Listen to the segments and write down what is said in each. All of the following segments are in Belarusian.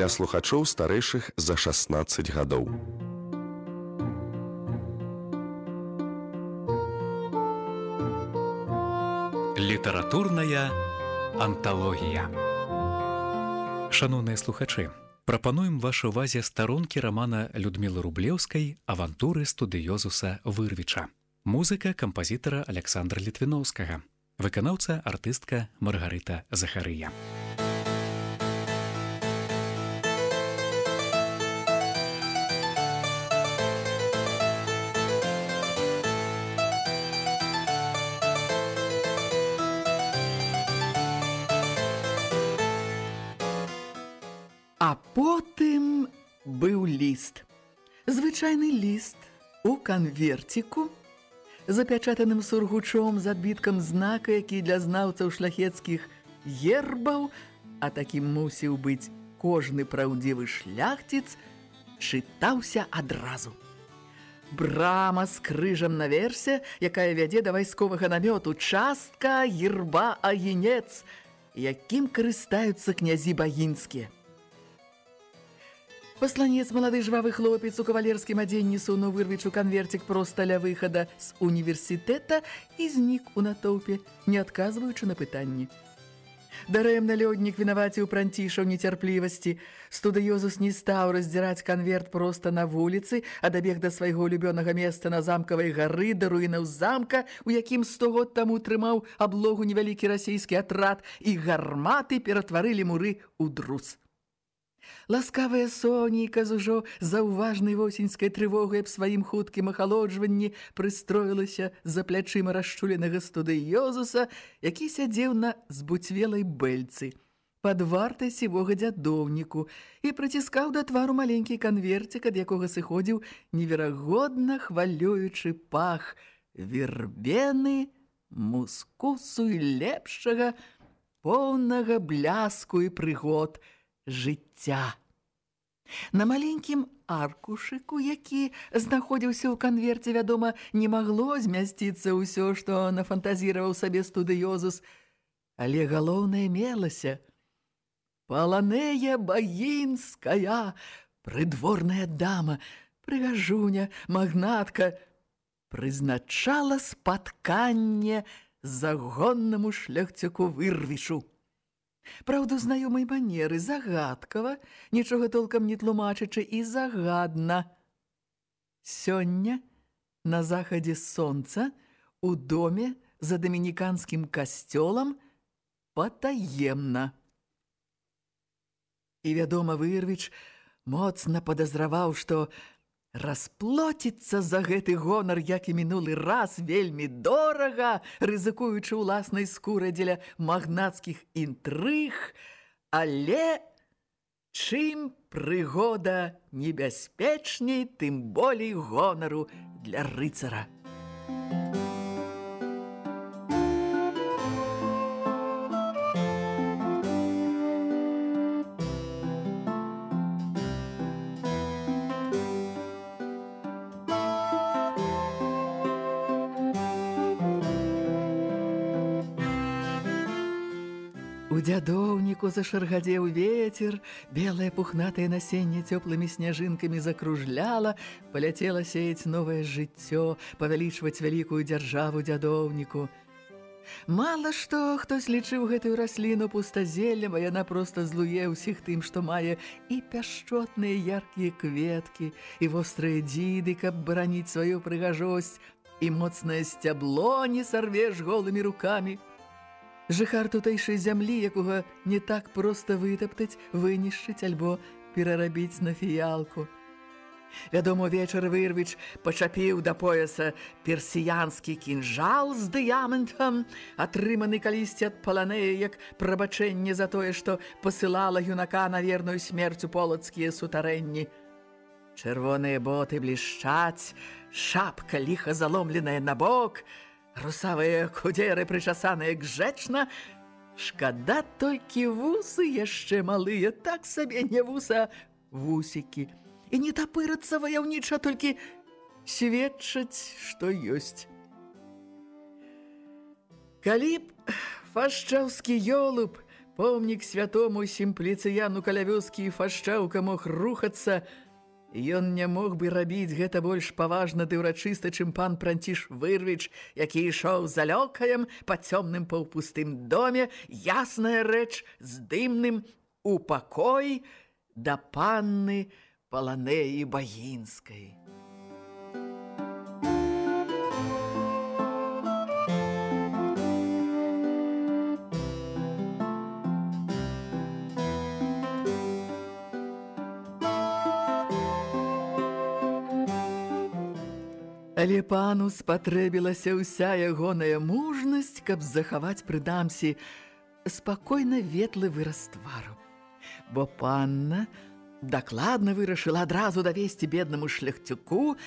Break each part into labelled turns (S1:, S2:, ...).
S1: для слухачоў старэйшых за 16 гадоў.
S2: Літаратурная анталогія. Шаноўныя слухачы, прапануем вашай увазе старонкі рамана Людмілы Рублеўскай авантуры студыёзуса Вырвіча. Музыка кампазітара Александра Літвіноўскага. Выканаўца артыстка Маргарыта Захарыя.
S3: Звычайны ліст у канверціку, запячатаным сургучом з адбіткам знака, які для знаўцаў шляхецкіх гербаў, а такім мусіў быць кожны праўдзівы шляхціц, чытаўся адразу. Брама з крыжам наверсе, якая вядзе да вайсковага намёту, частка герба агенец, якім карыстаюцца князі багінскія. Пасланец малады жвавы хлопец у кавалерскім адзенні сунуў вырвічу канверцік проста ля выхада з універсітэта і знік у натоўпе, не адказваючы на пытанні. Дарэмна лёднік вінаваціў пранціша ў нецярплівасці. Студыёзус не стаў раздзіраць канверт проста на вуліцы, а дабег да свайго любёнага месца на замкавай гары да руінаў замка, у якім сто год таму трымаў аблогу невялікі расійскі атрад, і гарматы ператварылі муры ў друз. Ласкавая сонейка з ужо заўважнай восеньскай трывогай аб сваім хуткім ахалоджванні прыстроілася за плячыма расчуленага студыёзуса, які сядзеў на збуцвелай бэльцы пад вартай сівога дзядоўніку і прыціскаў да твару маленькі канверцік, ад якога сыходзіў неверагодна хвалюючы пах вербены, мускусу і лепшага, поўнага бляску і прыгод – жыцця. На маленькім аркушыку, які знаходзіўся ў канверце, вядома, не магло змясціцца ўсё, што нафантазіраваў сабе студыёзус, але галоўнае мелася. Паланея багінская, прыдворная дама, прыгажуня, магнатка, прызначала спатканне загоннаму шляхцяку вырвішу. Праўда, знаёмай манеры, загадкава, нічога толкам не тлумачачы і загадна. Сёння, на захадзе сонца, у доме за дамініканскім касцёлам патаемна. І, вядома, Вырвіч моцна падазраваў, што Расплоціцца за гэты гонар, як і мінулы раз, вельмі дорага, рызыкуючы ўласнай скуры дзеля магнацкіх інтрыг, але чым прыгода небяспечней, тым болей гонару для рыцара. Дзядоўніку зашаргадзеў ветер, белае пухнатае насенне цёплымі сняжынкамі закружляла, паляцела сеяць новае жыццё, павялічваць вялікую дзяржаву дзядоўніку. Мала што хтось лічыў гэтую расліну пустазеллем, а яна проста злуе ўсіх тым, што мае і пяшчотныя яркія кветкі, і вострыя дзіды, каб бараніць сваю прыгажосць, і моцнае сцябло не сарвеш голымі рукамі – Жыхар тутэйшай зямлі, якога не так проста вытаптаць, вынішчыць альбо перарабіць на фіялку. Вядома, вечар Вырвіч пачапіў да пояса персіянскі кінжал з дыяментам, атрыманы калісьці ад паланея, як прабачэнне за тое, што пасылала юнака на верную смерць у полацкія сутарэнні. Чырвоныя боты блішчаць, шапка ліха заломленая на бок – Русавыя кудзеры прычасаныя гжэчна, Шкада толькі вусы яшчэ малыя, так сабе не вуса вусікі. І не тапырацца ваяўніча, толькі сведчаць, што ёсць. Калі б фашчаўскі ёлуб помнік святому сімпліцыяну каля вёскі і фашчаўка мог рухацца, Ён не мог бы рабіць гэта больш паважна ды ўрачыста, чым пан Пранціш Вырвіч, які ішоў за лёкаем па цёмным паўпустым доме, ясная рэч з дымным у пакой да панны Паланеі Багінскай. Але пану спатрэбілася ўся ягоная мужнасць, каб захаваць пры дамсі спакойна ветлы выраз твару. Бо панна дакладна вырашыла адразу давесці беднаму шляхцюку,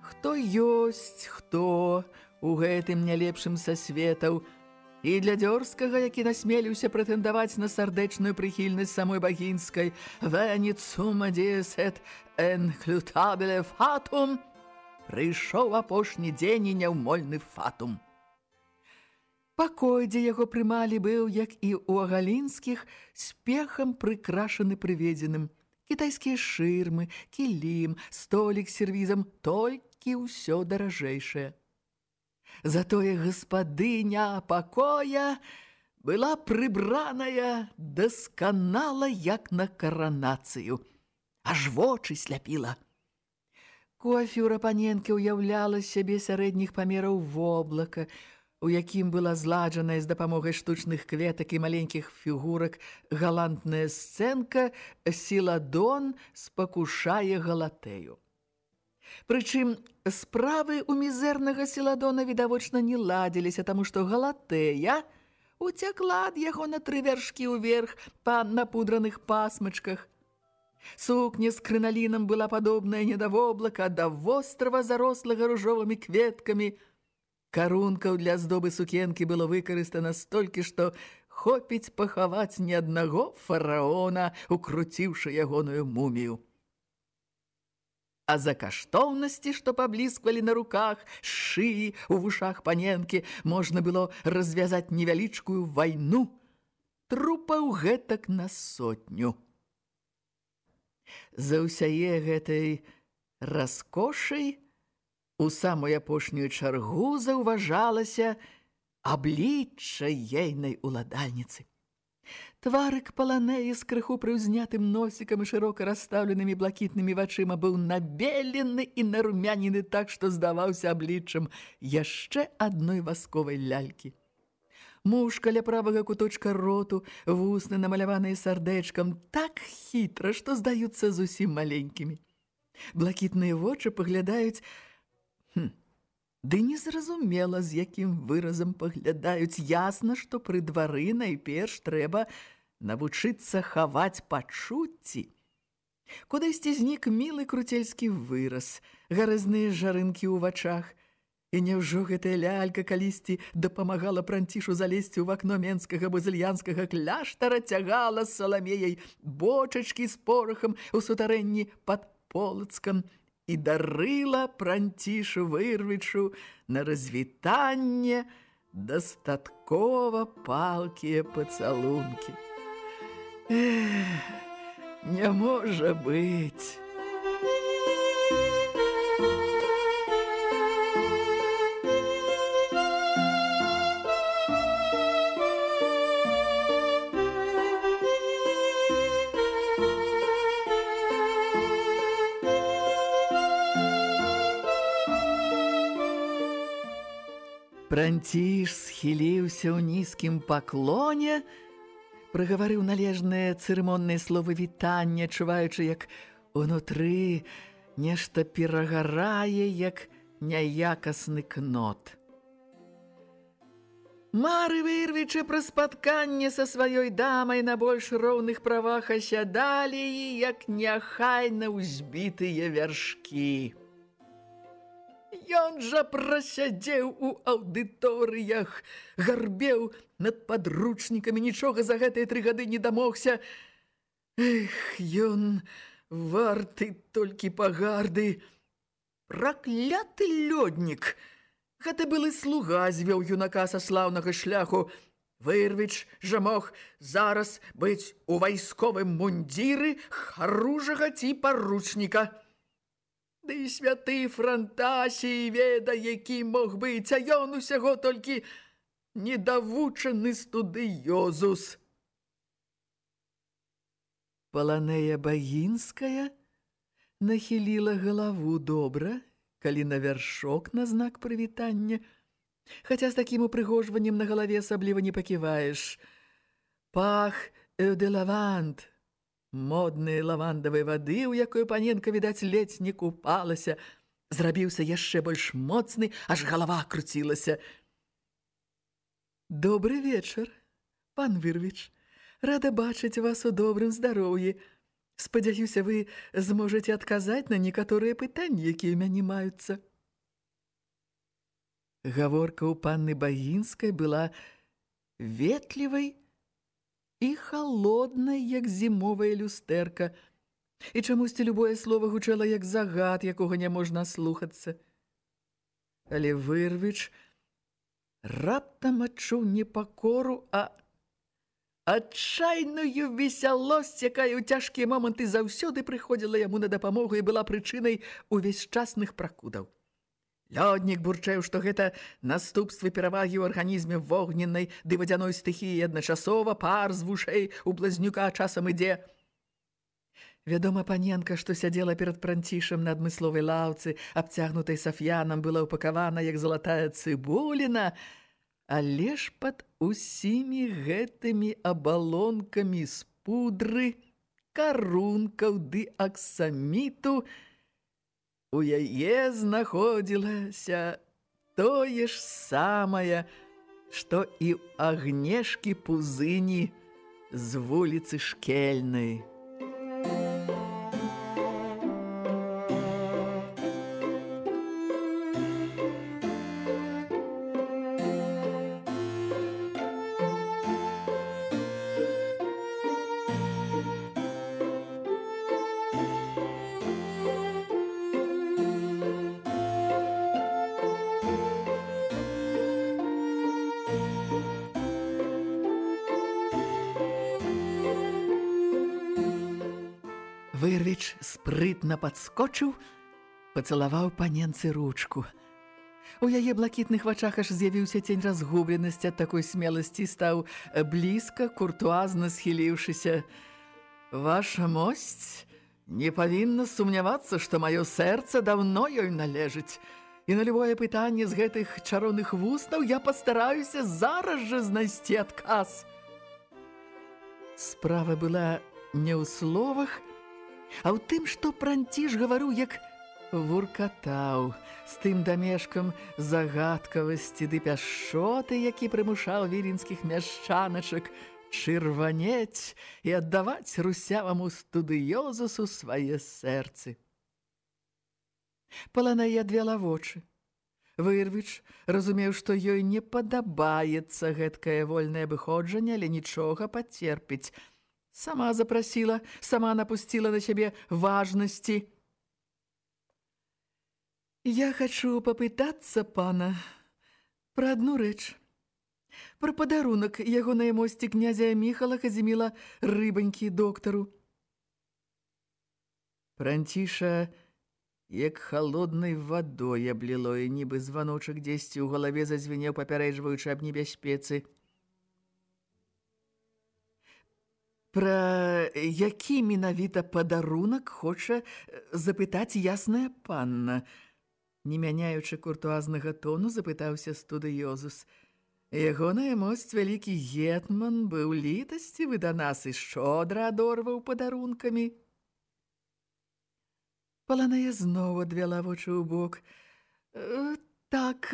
S3: хто ёсць, хто у гэтым нялепшым са светаў, і для дзёрскага, які насмеліўся прэтэндаваць на сардэчную прыхільнасць самой багінскай «Веніт сума десет эн хлютабеле фатум» прыйшоў апошні дзень і няўмольны фатум. Пакой, дзе яго прымалі, быў, як і ў агалінскіх, спехам прыкрашаны прыведзеным. Кітайскія шырмы, кілім, столік з сервізам, толькі ўсё даражэйшае. Затое гаспадыня пакоя была прыбраная дасканала, як на каранацыю. Аж вочы сляпіла – Кофюра паненкі ўяўляла сябе сярэдніх памераў воблака, у якім была зладжаная з дапамогай штучных кветак і маленькіх фігурак галантная сцэнка «Сіладон спакушае галатэю». Прычым, справы ў мізэрнага Сіладона відавочна не ладзіліся, таму што галатэя уцякла ад яго на тры вяршкі ўверх па напудраных пасмачках, Сукня з крыналінам была падобная не да воблака, а да вострава, зарослага ружовымі кветкамі. Карункаў для здобы сукенкі было выкарыстана столькі, што хопіць пахаваць не аднаго фараона, укруціўшы ягоную мумію. А за каштоўнасці, што паблісквалі на руках, шыі, у вушах паненкі, можна было развязаць невялічкую вайну. Трупаў гэтак на сотню. За ўсяе гэтай раскошай у самую апошнюю чаргу заўважалася аблічча ейнай уладальніцы. Тварык паланеі з крыху прыўзнятым носікам і шырока расстаўленымі блакітнымі вачыма быў набелены і нарумянены так, што здаваўся абліччам яшчэ адной васковай лялькі. Муж каля правага куточка роту, вусны намаляваныя сардэчкам, так хітра, што здаюцца зусім маленькімі. Блакітныя вочы паглядаюць... Хм, ды незразумела, з якім выразам паглядаюць. Ясна, што пры двары найперш трэба навучыцца хаваць пачуцці. Кудысьці знік мілы круцельскі выраз, гаразныя жарынкі ў вачах – І няўжо гэтая лялька калісьці дапамагала пранцішу залезці ў вакно менскага базыльянскага кляштара, цягала з саламеяй бочачкі з порахам у сутарэнні пад полацкам і дарыла пранцішу вырвічу на развітанне дастаткова палкія пацалункі. Эх, не можа быць. Пранціш схіліўся ў нізкім паклоне, прагаварыў належныя цырымонныя словы вітання, чуваючы, як унутры нешта перагарае, як няякасны кнот. Мары вырвічы пра спатканне са сваёй дамай на больш роўных правах асядалі, як няхайна ўзбітыя вяршкі. Ён жа прасядзеў у аўдыторыях, гарбеў над падручнікамі, нічога за гэтыя тры гады не дамогся. Эх, ён варты толькі пагарды. Пракляты лёднік! Гэта былы слуга звёў юнака са слаўнага шляху. Вырвіч жа мог зараз быць у вайсковым мундзіры харужага ці паручніка. Ды святы франтасій веда, які мог быць, а ён усяго толькі недавучаны студыёзус. Паланея Багінская нахіліла галаву добра, калі на вяршок на знак прывітання – Хаця з такім упрыгожваннем на галаве асабліва не паківаеш. Пах де лаванд, модныя лавандавыя вады, у якой паненка, відаць, ледзь не купалася, зрабіўся яшчэ больш моцны, аж галава круцілася. Добры вечар, пан Вырвіч. Рада бачыць вас у добрым здароўі. Спадзяюся, вы зможаце адказаць на некаторыя пытанні, якія ў мяне маюцца. Гаворка ў панны Багінскай была ветлівай і халоднай, як зімовая люстэрка, і чамусьці любое слово гучала як загад, якога не можна слухацца. Але вырвіч раптам адчуў не пакору, а адчайную весялосць, якая ў цяжкія моманты заўсёды прыходзіла яму на дапамогу і была прычынай увесь часных пракудаў. Лёднік бурчэў, што гэта наступствы перавагі ў арганізме вогненнай ды вадзяной стыхіі адначасова пар з вушэй у блазнюка часам ідзе. Вядома, паненка, што сядзела перад пранцішам на адмысловай лаўцы, абцягнутай сафьянам, была ўпакавана як залатая цыбуліна, але ж пад усімі гэтымі абалонкамі з пудры, карункаў ды аксаміту, у яе знаходзілася тое ж самае, што і агнешкі пузыні з вуліцы шкельнай. Падскочыў, пацалаваў паненцы ручку. У яе блакітных вачах аж з'явіўся цень разгубленасці ад такой смеласці стаў блізка, куртуазна схіліўшыся. Ваша мосць не павінна сумнявацца, што маё сэрца даўно ёй належыць. І на любое пытанне з гэтых чароных вуснаў я пастараюся зараз жа знайсці адказ. Справа была не ў словах, А ў тым, што пранціш гавару, як вуркатаў, з тым дамешкам загадкавасці ды пяшоты, які прымушаў віленскіх мяшчаначак чырванець і аддаваць русяваму студыёзусу свае сэрцы. Паланае адвяла вочы. Вырвіч разумеў, што ёй не падабаецца гэткае вольнае выходжанне, але нічога пацерпіць – Сама запросила, сама напустила на себе важности. Я хочу попытаться, пана, про одну рэч. Про падарунак ягонае мосці князя Міхала Казіміла рыбанькі доктару. Пранціша, як холоднай вадой абліло, і нібы званочак дзесьці ў галаве зазвінеў, папярэджваючы аб небяспецы. Пра які менавіта падарунак хоча э, запытаць ясная панна. Не мяняючы куртуазнага тону, запытаўся студыёзус. Ягоная мосць вялікі гетман быў літасцівы да нас і шчодра адорваў падарункамі. Паланая зноў адвяла вочы ў бок. «Э, так,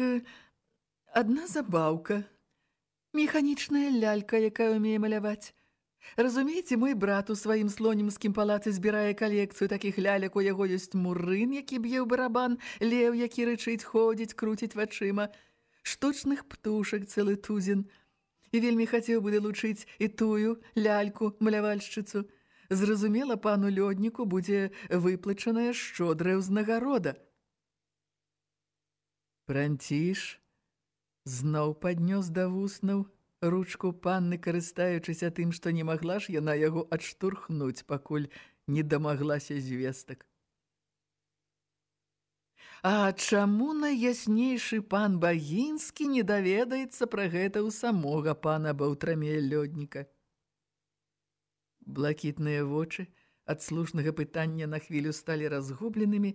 S3: адна забаўка. Механічная лялька, якая ўмее маляваць. Разумееце, мой брат у сваім слонімскім палацы збірае калекцыю такіх лялек, у яго ёсць мурын, які б'е ў барабан, леў, які рычыць, ходзіць, круціць вачыма, штучных птушак цэлы тузін. І вельмі хацеў бы далучыць і тую ляльку, малявальшчыцу. Зразумела, пану лёдніку будзе выплачаная шчодрая ўзнагарода. Пранціш зноў паднёс да вуснаў ручку панны, карыстаючыся тым, што не магла ж яна яго адштурхнуць, пакуль не дамаглася звестак. А чаму найяснейшы пан Багінскі не даведаецца пра гэта ў самога пана Баўтрамея лёдніка? Блакітныя вочы ад слушнага пытання на хвілю сталі разгубленымі,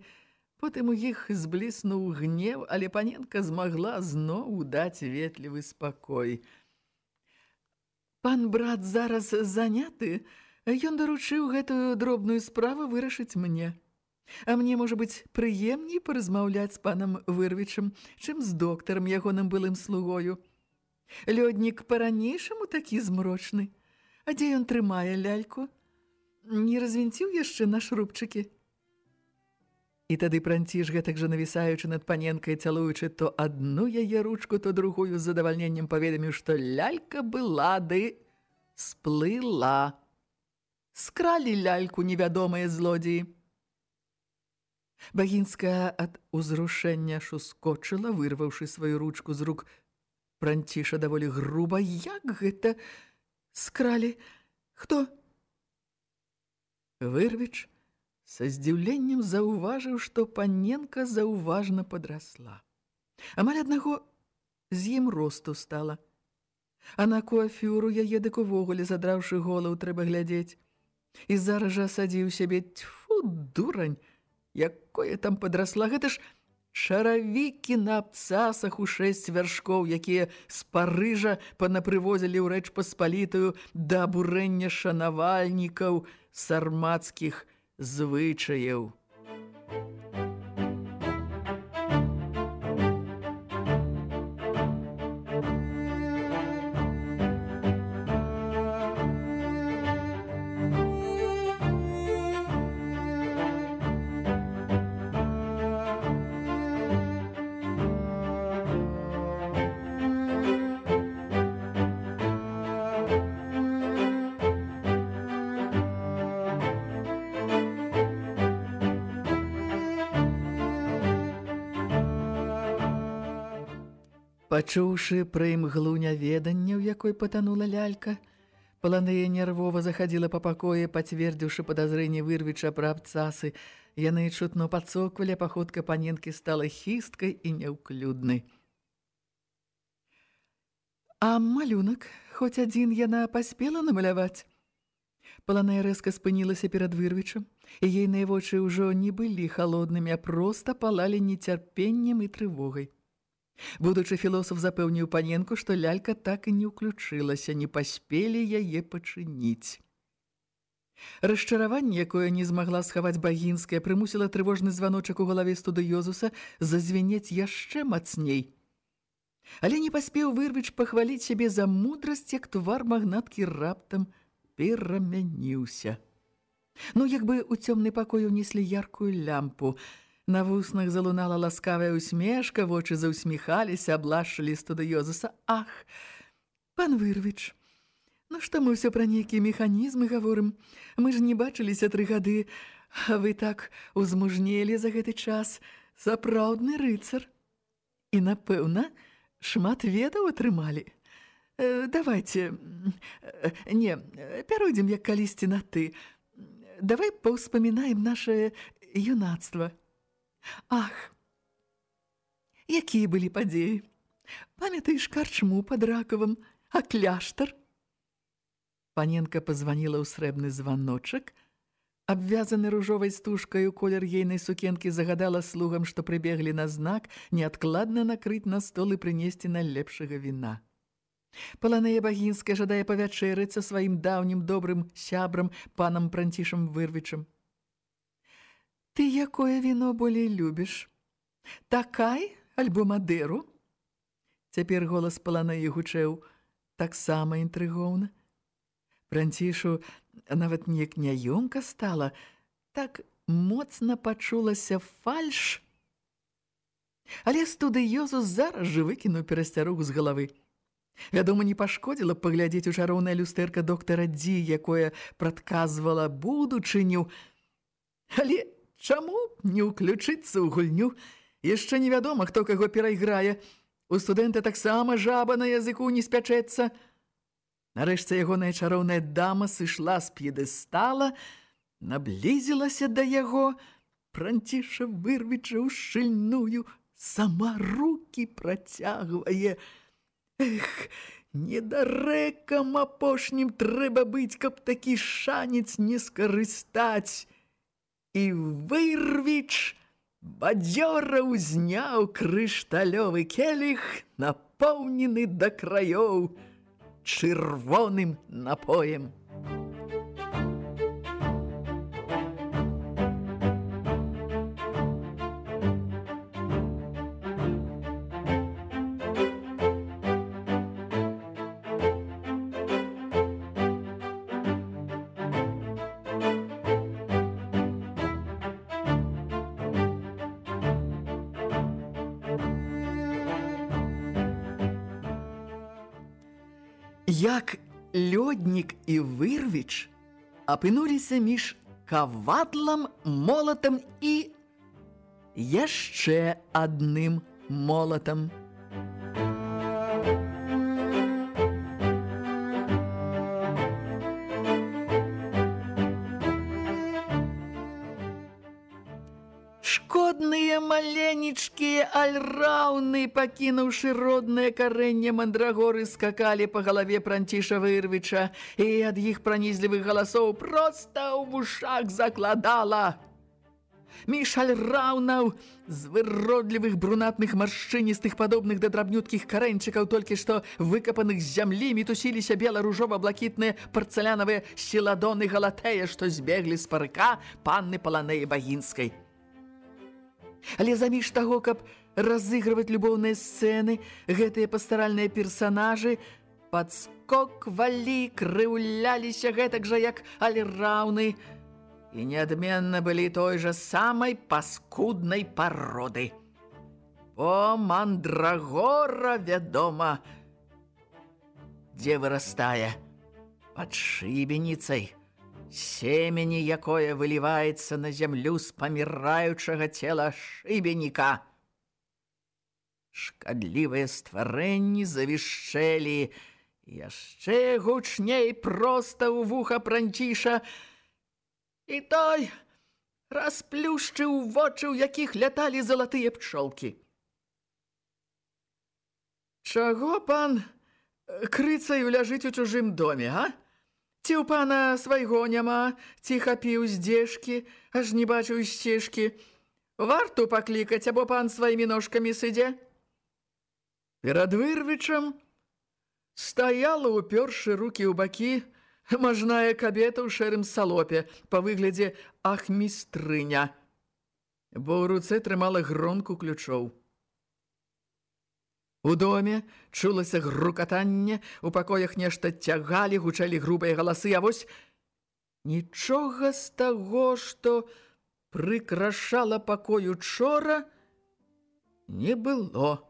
S3: потым у іх збліснуў гнев, але паненка змагла зноў даць ветлівы спакой. Пан брат зараз заняты, ён даручыў гэтую дробную справу вырашыць мне. А мне, можа быць, прыемней паразмаўляць з панам Вырвічам, чым з доктарам ягоным былым слугою. Лёднік па-ранейшаму такі змрочны. А дзе ён трымае ляльку? Не развінціў яшчэ на шрубчыкі? І тады пранціш гэтак жа навісаючы над паненкай, цалуючы то адну яе ручку, то другую з задавальненнем паведаміў, што лялька была ды сплыла. Скралі ляльку невядомыя злодзеі. Багінская ад узрушэння шускочыла, вырваўшы сваю ручку з рук пранціша даволі груба. Як гэта? скралі. Хто? Вырвіч са здзіўленнем заўважыў, што паненка заўважна падрасла. Амаль аднаго з ім росту стала. А на куафюру яе дык увогуле, задраўшы голаў, трэба глядзець. І зараз жа асадзіў сябе, тьфу, дурань, якое там падрасла, гэта ж Шаравікі на абцасах у шэсць вяршкоў, якія з Парыжа панапрывозілі ў рэч паспалітую да абурэння шанавальнікаў сармацкіх звычаяў. Пачуўшы пра імглу няведання, у якой патанула лялька, Паланея нервова заходила па пакоі, пацвердзіўшы падазрэнне вырвіча пра абцасы. Яны чутно пацоквалі, паходка паненкі стала хісткай і няўклюднай. А малюнак, хоць адзін яна паспела намаляваць? Паланея рэзка спынілася перад вырвічам, і ейныя вочы ўжо не былі халоднымі, а проста палалі нецярпеннем і трывогай. Будучы філосаф запэўніў паненку, што лялька так і не ўключылася, не паспелі яе пачыніць. Расчараванне, якое не змагла схаваць багінская, прымусіла трывожны званочак у галаве студыёзуса зазвенець яшчэ мацней. Але не паспеў вырвіч пахваліць сябе за мудрасць, як твар магнаткі раптам перамяніўся. Ну, як бы у цёмны пакой унеслі яркую лямпу – На вуснах залунала ласкавая усмешка, вочы заўсміхаліся, аблашылі студыёзуса. Ах, пан Вырвіч, ну што мы ўсё пра нейкія механізмы гаворым? Мы ж не бачыліся тры гады, а вы так узмужнелі за гэты час. Сапраўдны рыцар. І, напэўна, шмат ведаў атрымалі. Э, давайте, э, не, пяройдзем як калісьці на ты. Давай паўспамінаем наше юнацтва. Ах, якія былі падзеі! Памятаеш карчму пад ракавым, а кляштар? Паненка пазваніла ў срэбны званочак, абвязаны ружовай стужкаю колер ейнай сукенкі загадала слугам, што прыбеглі на знак, неадкладна накрыць на стол і прынесці найлепшага віна. Паланея Багінская жадае павячэрыць са сваім даўнім добрым сябрам панам Пранцішам Вырвічам. Ты якое віно болей любіш? Такай альбо Мадэру? Цяпер голас Паланеі гучэў таксама інтрыгоўна. Пранцішу нават неяк няёмка стала, так моцна пачулася фальш. Але студыёзу зараз жа выкінуў перасцярогу з галавы. Вядома, не пашкодзіла паглядзець у чароўнае люстэрка доктара Дзі, якое прадказвала будучыню. Але Чаму не ўключыцца ў гульню? Яшчэ невядома, хто каго перайграе. У студэнта таксама жаба на языку не спячэцца. Нарэшце ягоная чароўная дама сышла з п'едэстала, наблізілася да яго, пранціша вырвіча ў шчыльную, сама рукі працягвае. Эх, недарэкам апошнім трэба быць, каб такі шанец не скарыстаць. І вырвіч бадзёра ўзняў крышталёвы келіх, напоўнены да краёў чырвоным напоем. Як лёднік і вырвіч апынуліся між кавадлам, молатам і яшчэ адным молатам. Шкодныя маленечкія альраўны, пакінуўшы роднае карэнне мандрагоры, скакалі па галаве пранціша вырвіча, і ад іх пранізлівых галасоў проста ў вушах закладала. Між альраўнаў з выродлівых брунатных маршчыністых, падобных да драбнюткіх карэнчыкаў, толькі што выкапаных з зямлі, мітусіліся бела-ружова-блакітныя парцалянавыя сіладоны галатэя, што збеглі з парыка панны Паланеі Багінскай. Але заміж таго, каб разыгрываць любоўныя сцэны, гэтыя пастаральныя персанажы падскоквалі, крыўляліся гэтак жа, як аліраўны, і неадменна былі той жа самай паскуднай пароды. О, мандрагора, вядома, дзе вырастае пад шыбеніцай, семені, якое выліваецца на зямлю з паміраючага цела шыбеніка. Шкадлівыя стварэнні завішчэлі, яшчэ гучней проста ў вуха пранціша, і той расплюшчыў вочы, у якіх ляталі залатыя пчолкі. Чаго пан крыцаю ляжыць у чужым доме, а? Ці ў пана свайго няма, ці хапіў здзежкі, аж не бачыў сцежкі. Варту паклікаць, або пан сваімі ножкамі сыдзе. Перад вырвічам стаяла, упершы рукі ў бакі, мажная кабета ў шэрым салопе, па выглядзе ахмістрыня, бо ў руцэ трымала гронку ключоў. У доме чулася грукатанне, у пакоях нешта цягалі, гучалі грубыя галасы, а вось нічога з таго, што прыкрашала пакою чора, не было.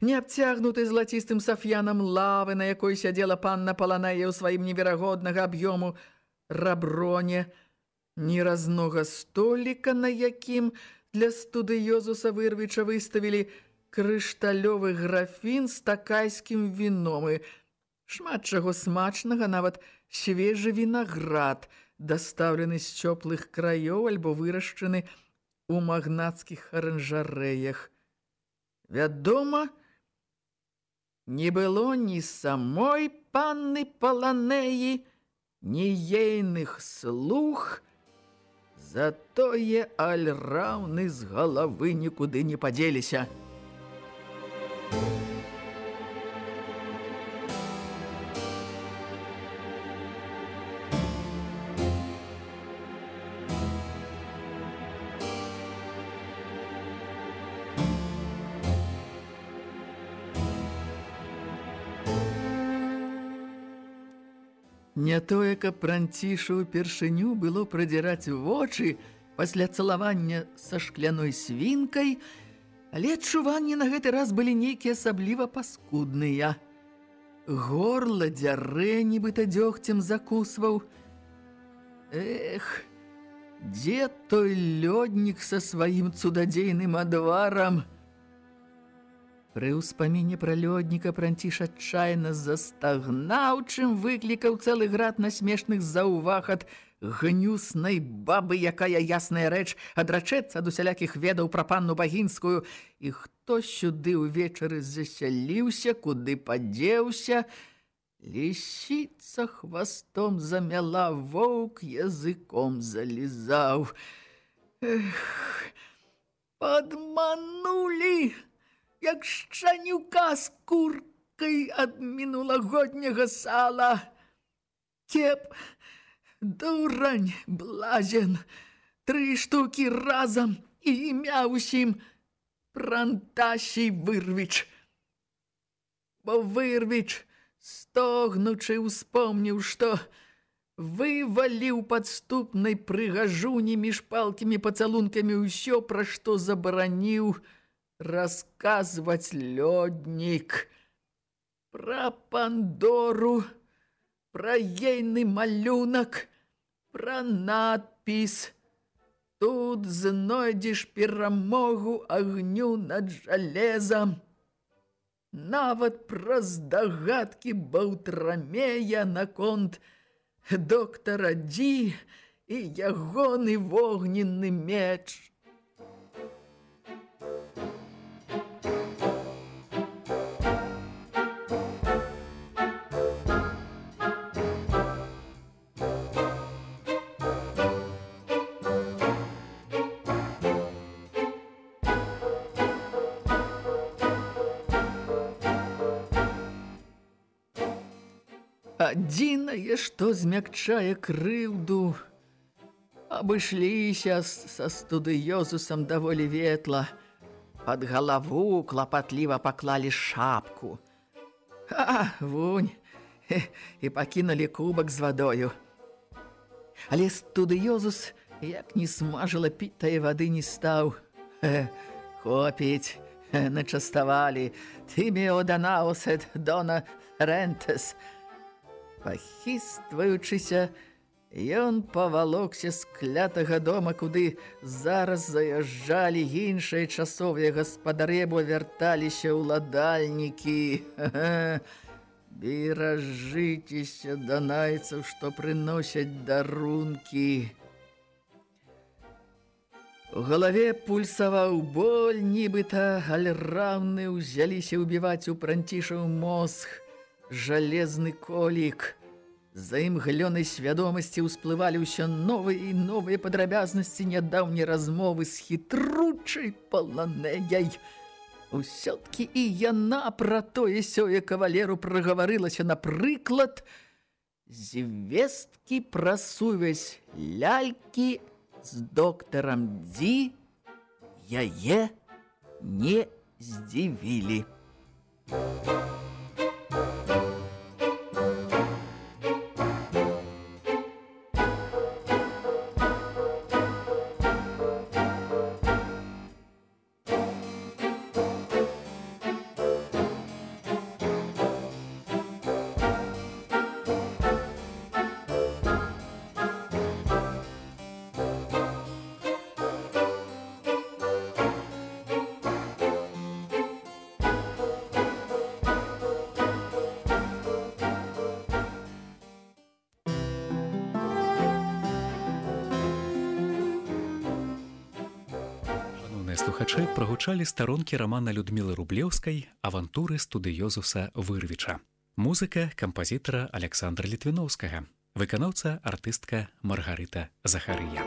S3: Не абцягнуты злацістым сафьянам лавы, на якой сядзела панна Паланая ў сваім неверагоднага аб'ёму раброне, ні разнога століка, на якім для студыёзуса вырвіча выставілі крышталёвы графін з такайскім віном і шмат чаго смачнага, нават свежы вінаград, дастаўлены з цёплых краёў альбо вырашчаны ў магнацкіх аранжарэях. Вядома, не было ні самой панны Паланеі, ні ейных слух, затое альраўны з галавы нікуды не падзеліся. Не тое, каб пранцішу першыню было прадзіраць вочы пасля цалавання са шкляной свінкай, але адчуванні на гэты раз былі нейкія асабліва паскудныя. Горла дзярэ нібыта дзёгцем закусваў. Эх, дзе той лёднік са сваім цудадзейным адварам? Пры ўспаміне пра лёдніка пранціш адчайна застагнаў, чым выклікаў цэлы град насмешных заўваг ад гнюснай бабы, якая ясная рэч адрачэцца ад усялякіх ведаў пра панну багінскую. І хто сюды ўвечары засяліўся, куды падзеўся, лісіца хвастом замяла воўк, языком залізаў. Эх, падманулі! як шчанюка з куркай ад мінулагодняга сала. Кеп, дурань, блазен, тры штукі разам і імя ўсім прантасій вырвіч. Бо вырвіч, стогнучы, успомніў, што вываліў падступнай прыгажуні між палкімі пацалункамі ўсё, пра што забараніў, рассказывать лёдник. Про Пандору, про ейный малюнок, про надпись. Тут знойдешь перамогу огню над жалезом. Нават пра здагадкі баўтрамея наконт доктара Ді і ягоны вогненны меч – Адзінае, што змякчае крыўду, абышліся са студыёзусам даволі ветла. Пад галаву клапатліва паклалі шапку. А, вунь, і пакінулі кубак з вадою. Але студыёзус, як не смажыла пітае вады не стаў. Хопіць, начаставалі, ты мео данаусет дона рентес, Пахістваючыся, ён павалокся з клятага дома, куды зараз заязджалі іншыя часовыя гаспадары, бо вярталіся ўладальнікі. Беражыцеся да найцаў, што прыносяць дарункі. У галаве пульсаваў боль, нібыта альраўны ўзяліся ўбіваць у пранцішаў мозг жалезны колік. За імглёнай свядомасці ўсплывалі ўсё новыя і новыя падрабязнасці нядаўняй размовы з хітручай паланэяй. Усё-ткі і яна пра тое сёе кавалеру прагаварылася, напрыклад, звесткі пра сувязь лялькі з доктарам Дзі яе не здзівілі. Thank
S2: прагучалі старонкі рамана Людмілы Рублеўскай авантуры студыёзуса Вырвіча. Музыка кампазітара Александра Літвіноўскага, выканаўца артыстка Маргарыта Захарыя.